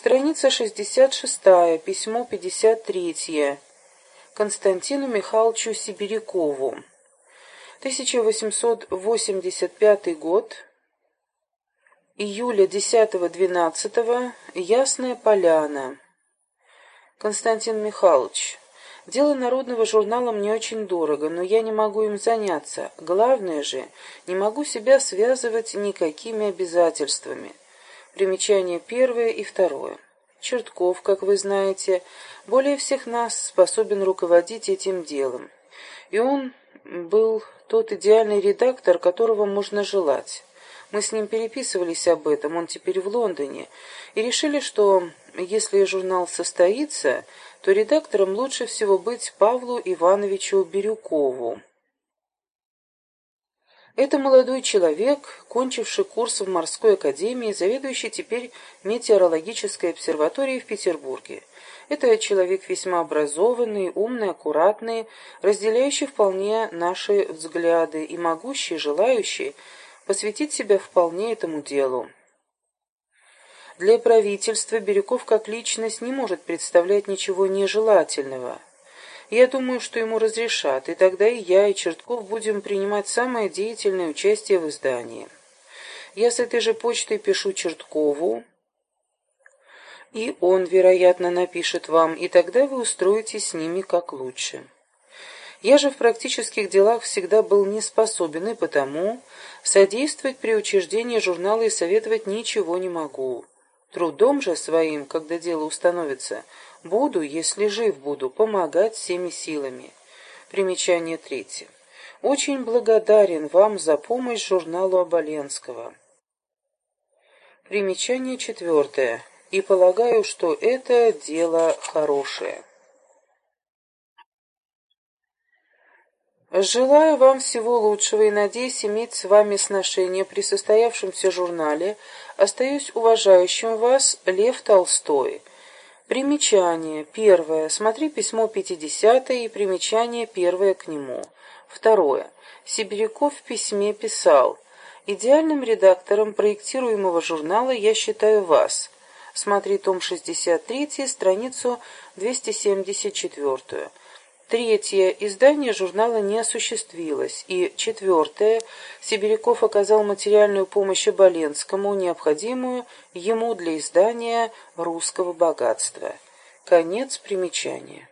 Страница 66, письмо 53. Константину Михайловичу Сибирякову. 1885 год. Июля 10-12. Ясная Поляна. Константин Михайлович, дело народного журнала мне очень дорого, но я не могу им заняться. Главное же, не могу себя связывать никакими обязательствами. Примечание первое и второе. Чертков, как вы знаете, более всех нас способен руководить этим делом. И он был тот идеальный редактор, которого можно желать. Мы с ним переписывались об этом, он теперь в Лондоне, и решили, что если журнал состоится, то редактором лучше всего быть Павлу Ивановичу Бирюкову. Это молодой человек, кончивший курс в морской академии, заведующий теперь метеорологической обсерваторией в Петербурге. Это человек весьма образованный, умный, аккуратный, разделяющий вполне наши взгляды и могущий, желающий посвятить себя вполне этому делу. Для правительства Бирюков как личность не может представлять ничего нежелательного – я думаю, что ему разрешат, и тогда и я, и Чертков будем принимать самое деятельное участие в издании. Я с этой же почтой пишу Черткову, и он, вероятно, напишет вам, и тогда вы устроитесь с ними как лучше. Я же в практических делах всегда был не способен, и потому содействовать при учреждении журнала и советовать ничего не могу. Трудом же своим, когда дело установится, буду, если жив буду, помогать всеми силами. Примечание третье. Очень благодарен вам за помощь журналу Оболенского. Примечание четвертое. И полагаю, что это дело хорошее. Желаю вам всего лучшего и надеюсь иметь с вами сношение при состоявшемся журнале. Остаюсь уважающим вас Лев Толстой. Примечание. Первое. Смотри письмо 50 и примечание первое к нему. Второе. Сибиряков в письме писал. Идеальным редактором проектируемого журнала я считаю вас. Смотри том 63, страницу 274. Третье. Издание журнала не осуществилось. И четвертое. Сибиряков оказал материальную помощь Оболенскому, необходимую ему для издания «Русского богатства». Конец примечания.